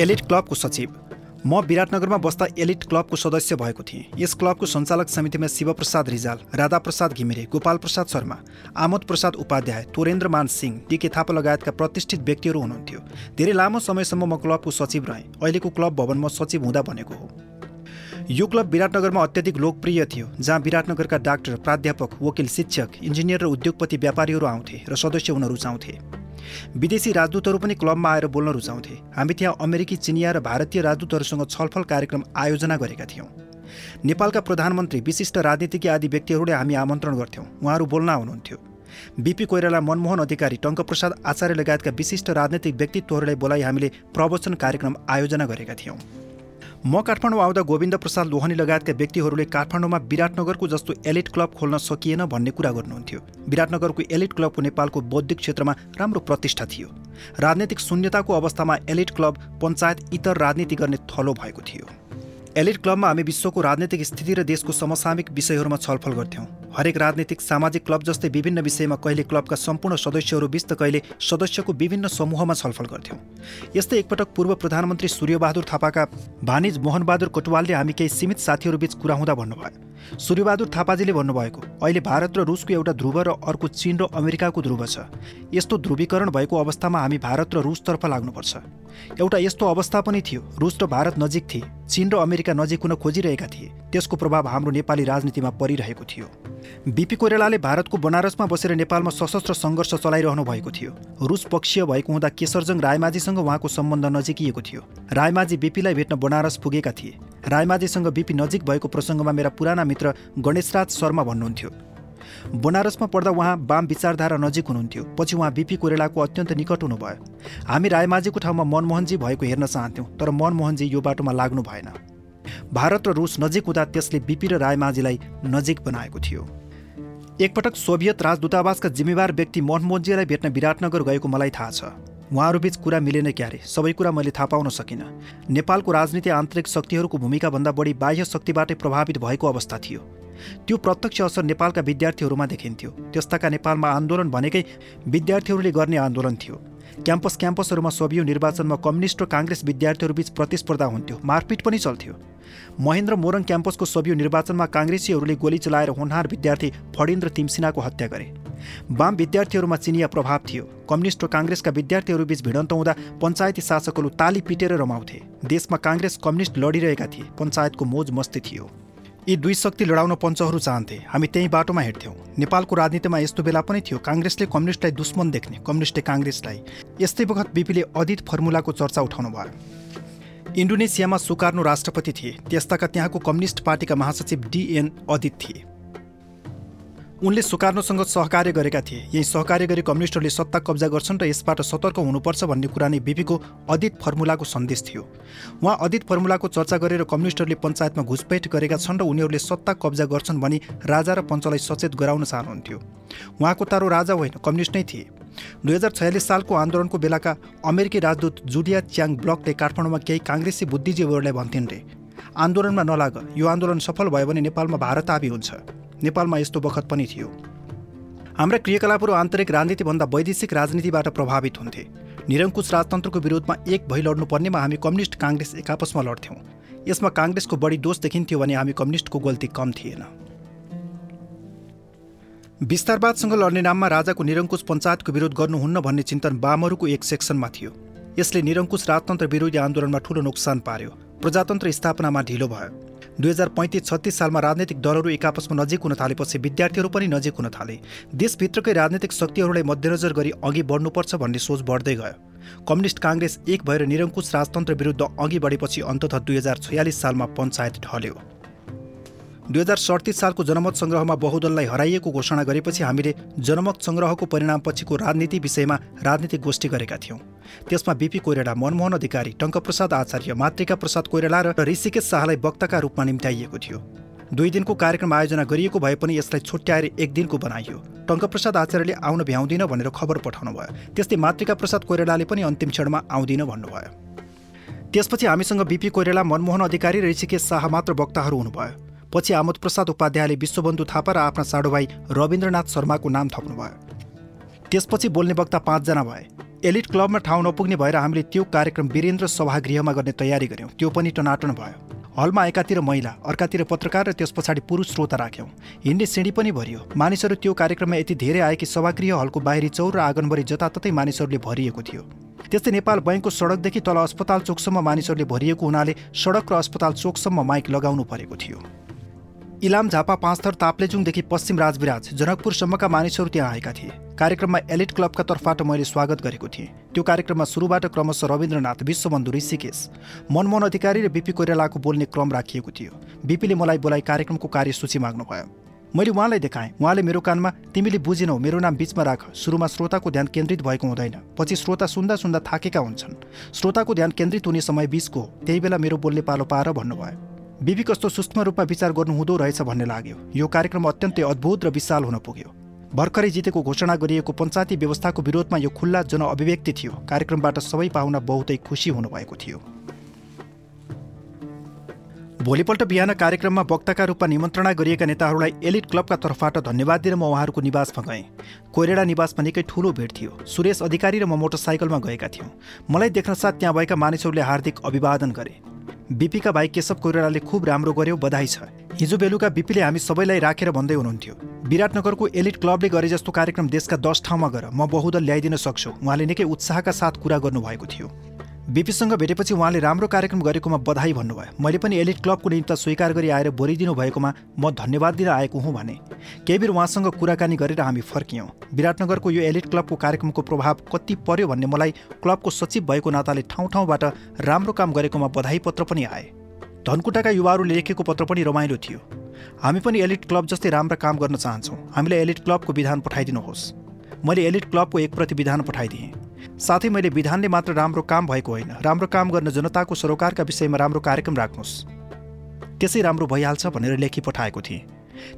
Elite क्लबको सचिव। म विराटनगरमा बस्दा एलिट क्लबको सदस्य भएको थिएँ। यस क्लबको सञ्चालक समितिमा शिवप्रसाद रिजाल राधाप्रसाद घिमिरे गोपाल प्रसाद शर्मा आमोद प्रसाद उपाध्याय तोरेन्द्रमान सिंह डिके थापा लगायतका प्रतिष्ठित व्यक्तिहरू हुनुहुन्थ्यो। धेरै लामो समयसम्म म क्लबको सचिव रहेँ। अहिलेको क्लब भवन म सचिव हुँदा बनेको हो। यो क्लब विराटनगरमा अत्याधिक लोकप्रिय थियो जहाँ विराटनगरका डाक्टर प्राध्यापक वकिल शिक्षक इन्जिनियर र उद्योगपति व्यापारीहरू आउँथे र सदस्य हुन रुचाउँथे। विदेशी राजदूतहरू पनि क्लबमा आएर बोल्न रुचाउँथे। हामी त्यहाँ अमेरिकी चिनिया र भारतीय राजदूतहरूसँग छलफल कार्यक्रम आयोजना गरेका थियौँ। नेपालका प्रधानमन्त्री विशिष्ट राजनीतिज्ञ आदि व्यक्तिहरूले हामी आमन्त्रण गर्थ्यौँ। उहाँहरू बोल्न आउनुहुन्थ्यो। बिपी कोइराला मनमोहन अधिकारी टङ्कप्रसाद आचार्य लगायतका विशिष्ट राजनैतिक व्यक्तित्वहरूलाई बोलाइ हामीले प्रवचन कार्यक्रम आयोजना गरेका थियौँ। म काठमाडौँ आउँदा गोविन्द प्रसाद लोहनी लगायतका व्यक्तिहरूले काठमाडौँमा विराटनगरको जस्तो एलिट क्लब खोल्न सकिएन भन्ने कुरा गर्नुहुन्थ्यो। विराटनगरको एलिट क्लबको नेपालको बौद्धिक क्षेत्रमा राम्रो प्रतिष्ठा थियो। राजनैतिक शून्यताको अवस्थामा एलिट क्लब पञ्चायत इतर राजनीति गर्ने थलो भएको थियो। एलिट क्लबमा हामी विश्वको राजनैतिक स्थिति र देशको समसामिक विषयहरूमा छलफल गर्थ्यौँ। हरेक राजनीतिक सामाजिक क्लब जस्तै विभिन्न विषयमा कहिले क्लबका सम्पूर्ण सदस्यहरू बिच त कहिले सदस्यको विभिन्न समूहमा छलफल गर्थ्यौँ। यस्तै एकपटक पूर्व प्रधानमन्त्री सूर्यबहादुर थापाका भानिज मोहनबहादुर कोटवालले हामी केही सीमित साथीहरूबीच कुरा हुँदा भन्नुभयो। सूर्यबहादुर थापाजीले भन्नुभएको अहिले भारत र रुसको एउटा ध्रुव र अर्को चीन र अमेरिकाको ध्रुव छ। यस्तो ध्रुवीकरण भएको अवस्थामा हामी भारत र रुसतर्फ लाग्नुपर्छ। एउटा यस्तो अवस्था पनि थियो रुस र भारत नजिक थिए चीन र अमेरिका नजिक हुन खोजिरहेका थिए त्यसको प्रभाव हाम्रो नेपाली राजनीतिमा परिरहेको थियो। बिपी कोइरालाले भारतको बनारसमा बसेर नेपालमा सशस्त्र सङ्घर्ष चलाइरहनु भएको थियो। रुस पक्षीय भएको हुँदा केशरजङ रायमाझीसँग उहाँको सम्बन्ध नजिकिएको थियो। रायमाझी बिपीलाई भेट्न बनारस पुगेका थिए। रायमाझीसँग बिपी नजिक भएको प्रसङ्गमा मेरा पुराना मित्र गणेशराज शर्मा भन्नुहुन्थ्यो। बनारसमा पढ्दा उहाँ वाम विचारधारा नजिक हुनुहुन्थ्यो। पछि उहाँ बिपी कोरेलाको अत्यन्त निकट हुनुभयो। हामी रायमाझीको ठाउँमा मनमोहनजी भएको हेर्न चाहन्थ्यौँ तर मनमोहनजी यो बाटोमा लाग्नु भएन। भारत र रुस नजिक हुँदा त्यसले बिपी र रायमाझीलाई नजिक बनाएको थियो। एकपटक सोभियत राजदूतावासका जिम्मेवार व्यक्ति मनमोहनजीलाई भेट्न विराटनगर गएको मलाई थाहा छ। उहाँहरूबीच कुरा मिलेन क्यारे सबै कुरा मैले थाहा पाउन सकिनँ। नेपालको राजनीति आन्तरिक शक्तिहरूको भूमिकाभन्दा बढी बाह्य शक्तिबाटै प्रभावित भएको अवस्था थियो। त्यो प्रत्यक्ष असर नेपालका विद्यार्थीहरूमा देखिन्थ्यो। त्यस्ताका नेपालमा आन्दोलन भनेकै विद्यार्थीहरूले गर्ने आन्दोलन थियो। क्याम्पस क्याम्पसहरूमा सबियो निर्वाचनमा कम्युनिस्ट र काङ्ग्रेस विद्यार्थीहरूबीच प्रतिस्पर्धा हुन्थ्यो। मारपिट पनि चल्थ्यो। महेन्द्र मोरङ क्याम्पसको सबियो निर्वाचनमा काङ्ग्रेसीहरूले गोली चलाएर होनहार विद्यार्थी फडिन्द्र तिमसिनाको हत्या गरे। वाम विद्यार्थीहरूमा चिनिया प्रभाव थियो। कम्युनिस्ट र काङ्ग्रेसका विद्यार्थीहरूबीच भिडन्त हुँदा पञ्चायती शासकहरू ताली पिटेर रमाउँथे। देशमा काङ्ग्रेस कम्युनिस्ट लडिरहेका थिए। पञ्चायतको मोज मस्ती थियो। यी दुई शक्ति लडाउन पञ्चहरू चाहन्थे। हामी त्यही बाटोमा हिँड्थ्यौँ। नेपालको राजनीतिमा यस्तो बेला पनि थियो काङ्ग्रेसले कम्युनिस्टलाई दुश्मन देख्ने कम्युनिस्टले काङ्ग्रेसलाई। यस्तै वखत बिपीले अदित फर्मुलाको चर्चा उठाउनु भयो इन्डोनेसियामा सुकार्नो राष्ट्रपति थिए त्यस्ताका त्यहाँको कम्युनिस्ट पार्टीका महासचिव डिएन अदित थिए। उनले सुकार्नोसँग सहकार्य गरेका थिए। यही सहकार्य गरी कम्युनिस्टहरूले सत्ता कब्जा गर्छन् र यसबाट सतर्क हुनुपर्छ भन्ने कुरा नै बिपीको अदित फर्मुलाको सन्देश थियो। उहाँ अदित फर्मुलाको चर्चा गरेर कम्युनिस्टहरूले पञ्चायतमा घुसपैठ गरेका छन् र उनीहरूले सत्ता कब्जा गर्छन् भनी राजा र पञ्चलाई सचेत गराउन चाहनुहुन्थ्यो। उहाँको तारो राजा होइन कम्युनिस्ट नै थिए। दुई हजार छयालिस सालको आन्दोलनको बेलाका अमेरिकी राजदूत जुलिया च्याङ ब्लकले काठमाडौँमा केही काङ्ग्रेसी बुद्धिजीवीहरूलाई भन्थिन् रे आन्दोलनमा नलाग यो आन्दोलन सफल भयो भने नेपालमा भारत आबी हुन्छ। नेपालमा यस्तो बखत पनि थियो। हाम्रा क्रियाकलापहरू आन्तरिक राजनीतिभन्दा वैदेशिक राजनीतिबाट प्रभावित हुन्थे। निरङ्कुश राजतन्त्रको विरोधमा एक भइ लड्नुपर्नेमा हामी कम्युनिस्ट काङ्ग्रेस एक आपसमा लड्थ्यौँ। यसमा काङ्ग्रेसको बढी दोष देखिन्थ्यो भने हामी कम्युनिस्टको गल्ती कम थिएन। विस्तारवादसँग लड्ने नाममा राजाको निरङ्कुश पञ्चायतको विरोध गर्नुहुन्न भन्ने चिन्तन वामहरूको एक सेक्सनमा थियो। यसले निरङ्कुश राजतन्त्र विरोधी आन्दोलनमा ठूलो नोक्सान पार्यो। प्रजातन्त्र स्थापनामा ढिलो भयो। दुई हजार पैँतिस छत्तिस सालमा राजनैतिक दलहरू एक आपसमा नजिक हुन थालेपछि विद्यार्थीहरू पनि नजिक हुन थाले। देशभित्रकै राजनैतिक शक्तिहरूलाई मध्यनजर गरी अघि बढ्नुपर्छ भन्ने सोच बढ्दै गयो। कम्युनिस्ट काङ्ग्रेस एक भएर निरङ्कुश राजतन्त्र विरुद्ध अघि बढेपछि अन्तत दुई हजार छयालिस सालमा पञ्चायत ढल्यो। दुई हजार सडतिस सालको जनमत सङ्ग्रहमा बहुदललाई हराइएको घोषणा गरेपछि हामीले जनमत सङ्ग्रहको परिणामपछिको राजनीति विषयमा राजनीतिक गोष्ठी गरेका थियौँ। त्यसमा बिपी कोइराला मनमोहन अधिकारी टङ्कप्रसाद आचार्य मातृका प्रसाद कोइराला र ऋषिकेश शाहलाई वक्ताका रूपमा निम्त्याइएको थियो। दुई दिनको कार्यक्रम आयोजना गरिएको भए पनि यसलाई छुट्याएर एक दिनको बनाइयो। टङ्कप्रसाद आचार्यले आउन भ्याउँदिन भनेर खबर पठाउनु भयो त्यस्तै मातृका प्रसाद कोइरालाले पनि अन्तिम क्षणमा आउँदिन भन्नुभयो। त्यसपछि हामीसँग बिपी कोइराला मनमोहन अधिकारी र ऋषिकेश शाह मात्र वक्ताहरू हुनुभयो। पछि आमोद प्रसाद उपाध्यायले विश्वबन्धु थापा र आफ्ना साडो भाइ रविन्द्रनाथ शर्माको नाम थप्नुभयो। त्यसपछि बोल्ने वक्ता पाँचजना भए। एलिट क्लबमा ठाउँ नपुग्ने भएर हामीले त्यो कार्यक्रम वीरेन्द्र सभागृहमा गर्ने तयारी गऱ्यौँ त्यो पनि टनाटन भयो। हलमा एकातिर महिला अर्कातिर पत्रकार र त्यस पछाडि पुरुष श्रोता राख्यौँ। हिँड्ने सिँढी पनि भरियो। मानिसहरू त्यो कार्यक्रममा यति धेरै आए कि सभागृह हलको बाहिरी चौर र आँगनभरि जताततै मानिसहरूले भरिएको थियो। त्यस्तै नेपाल बैङ्कको सडकदेखि तल अस्पताल चोकसम्म मानिसहरूले भरिएको हुनाले सडक र अस्पताल चोकसम्म माइक लगाउनु परेको थियो। इलाम झापा पाँचथर ताप्लेजुङदेखि पश्चिम राजविराज जनकपुरसम्मका मानिसहरू त्यहाँ आएका थिए। कार्यक्रममा एलिट क्लबका तर्फबाट मैले स्वागत गरेको थिएँ। त्यो कार्यक्रममा सुरुबाट क्रमशः रविन्द्रनाथ विश्वबन्धु ऋषिकेश मनमोहन अधिकारी र बिपी कोइरालाको बोल्ने क्रम राखिएको थियो। बिपीले मलाई बोलाइ कार्यक्रमको कार्यसूची माग्नुभयो। मैले उहाँलाई देखाएँ। उहाँले मेरो कानमा तिमीले बुझेनौ मेरो नाम बिचमा राख। सुरुमा श्रोताको ध्यान केन्द्रित भएको हुँदैन। पछि श्रोता सुन्दा सुन्दा थाकेका हुन्छन्। श्रोताको ध्यान केन्द्रित हुने समय बिचको त्यही बेला मेरो बोल्ने पालो पाएर भन्नुभयो। बिबी कस्तो सूक्ष्म रूपमा विचार गर्नुहुँदो रहेछ भन्ने लाग्यो। यो कार्यक्रम अत्यन्तै अद्भुत र विशाल हुन पुग्यो। भर्खरै जितेको घोषणा गरिएको पञ्चायती व्यवस्थाको विरोधमा यो खुल्ला जनअभिव्यक्ति थियो। कार्यक्रमबाट सबै पाहुना बहुतै खुसी हुनुभएको थियो। भोलिपल्ट बिहान कार्यक्रममा वक्ताका रूपमा निमन्त्रणा गरिएका नेताहरूलाई एलिट क्लबका तर्फबाट धन्यवाद दिन म उहाँहरूको निवासमा गएँ कोइरेडा निवासमा निकै ठुलो भेट थियो। सुरेश अधिकारी र म मोटरसाइकलमा गएका थियौँ। मलाई देख्न साथ त्यहाँ भएका मानिसहरूले हार्दिक अभिवादन गरे। बिपीका भाइ केशव कोइरालाले खुब राम्रो गर्यो बधाई छ। हिजो बेलुका बिपीले हामी सबैलाई राखेर भन्दै हुनुहुन्थ्यो विराटनगरको एलिट क्लबले गरे जस्तो कार्यक्रम देशका दस ठाउँमा गएर म बहुदल ल्याइदिन सक्छु। उहाँले निकै उत्साहका साथ कुरा गर्नुभएको थियो। बिपीसँग भेटेपछि उहाँले राम्रो कार्यक्रम गरेकोमा बधाई भन्नुभयो। मैले पनि एलिट क्लबको निम्ति स्वीकार गरी आएर बोरिदिनु भएकोमा म धन्यवाद दिन आएको हुँ भने। केही बेर उहाँसँग कुराकानी गरेर हामी फर्कियौँ। विराटनगरको यो एलिट क्लबको कार्यक्रमको प्रभाव कति पर्यो भन्ने मलाई क्लबको सचिव भएको नाताले ठाउँ ठाउँबाट राम्रो काम गरेकोमा बधाई पत्र पनि आए। धनकुटाका युवाहरूले लेखेको पत्र पनि रमाइलो थियो। हामी पनि एलिट क्लब जस्तै राम्रा काम गर्न चाहन्छौँ। हामीलाई एलिट क्लबको विधान पठाइदिनुहोस्। मैले एलिट क्लबको एक प्रति विधान पठाइदिएँ। साथै मैले विधानले मात्र राम्रो काम भएको होइन। राम्रो काम गर्न जनताको सरोकारका विषयमा राम्रो कार्यक्रम राख्नुहोस्। त्यसै राम्रो भइहाल्छ भनेर लेखी पठाएको थिएँ।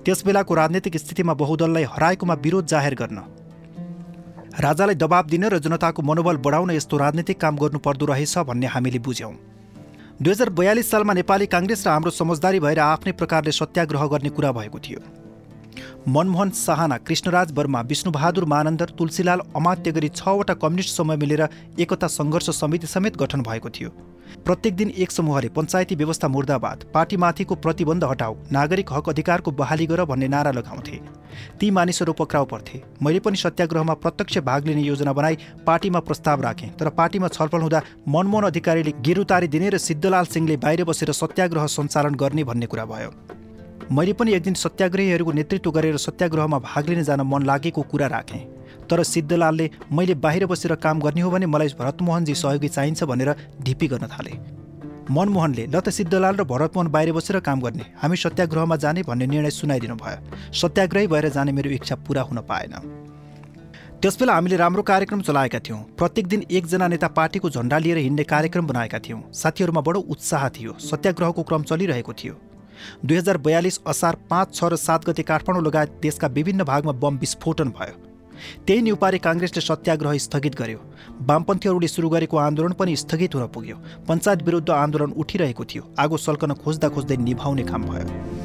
त्यसबेलाको राजनैतिक स्थितिमा बहुदललाई हराएकोमा विरोध जाहेर गर्न। राजालाई दबाब दिन र जनताको मनोबल बढाउन यस्तो राजनैतिक काम गर्नुपर्दो रहेछ भन्ने हामीले बुझ्यौँ। दुई हजार बयालिस सालमा नेपाली काङ्ग्रेस र हाम्रो समझदारी भएर आफ्नै प्रकारले सत्याग्रह गर्ने कुरा भएको थियो। मनमोहन साहना कृष्णराज वर्मा विष्णुबहादुर मानन्दर तुलसीलाल अमात्य गरी छवटा कम्युनिस्ट समूह मिलेर एकता सङ्घर्ष समिति समेत गठन भएको थियो। प्रत्येक दिन एक समूहले पञ्चायती व्यवस्था मुर्दाबाद पार्टीमाथिको प्रतिबन्ध हटाऊ नागरिक हक अधिकारको बहाली गर भन्ने नारा लगाउँथे। ती मानिसहरू पक्राउ पर्थे। मैले पनि सत्याग्रहमा प्रत्यक्ष भाग लिने योजना बनाई पार्टीमा प्रस्ताव राखेँ तर पार्टीमा छलफल हुँदा मनमोहन अधिकारीले गिरुतारी दिने र सिद्धलाल सिंहले बाहिर बसेर सत्याग्रह सञ्चालन गर्ने भन्ने कुरा भयो। मैले पनि एक दिन सत्याग्रहीहरूको नेतृत्व गरेर सत्याग्रहमा भाग लिन जान मन लागेको कुरा राखेँ। तर सिद्धलालले मैले बाहिर बसेर काम गर्ने हो भने मलाई भरतमोहनजी सहयोगी चाहिन्छ भनेर ढिपी गर्न थाले। मनमोहनले ल त सिद्धलाल र भरतमोहन बाहिर बसेर काम गर्ने। हामी सत्याग्रहमा जाने भन्ने निर्णय सुनाइदिनु भयो। सत्याग्रही भएर जाने मेरो इच्छा पुरा हुन पाएन। त्यसबेला हामीले राम्रो कार्यक्रम चलाएका थियौँ। प्रत्येक दिन एकजना नेता पार्टीको झन्डा लिएर हिँड्ने कार्यक्रम बनाएका थियौँ। साथीहरूमा बडो उत्साह थियो। सत्याग्रहको क्रम चलिरहेको थियो। दुई हजार बयालिस असार पाँच छ र सात गते काठमाडौँ लगायत देशका विभिन्न भागमा बम विस्फोटन भयो। त्यही न्युपारे काङ्ग्रेसले सत्याग्रह स्थगित गर्यो। वामपन्थीहरूले सुरु गरेको आन्दोलन पनि स्थगित हुन पुग्यो। पञ्चायत विरुद्ध आन्दोलन उठिरहेको थियो। आगो सल्कन खोज्दा खोज्दै निभाउने काम भयो।